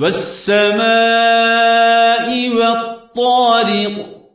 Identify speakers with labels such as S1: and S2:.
S1: والسماء والطارق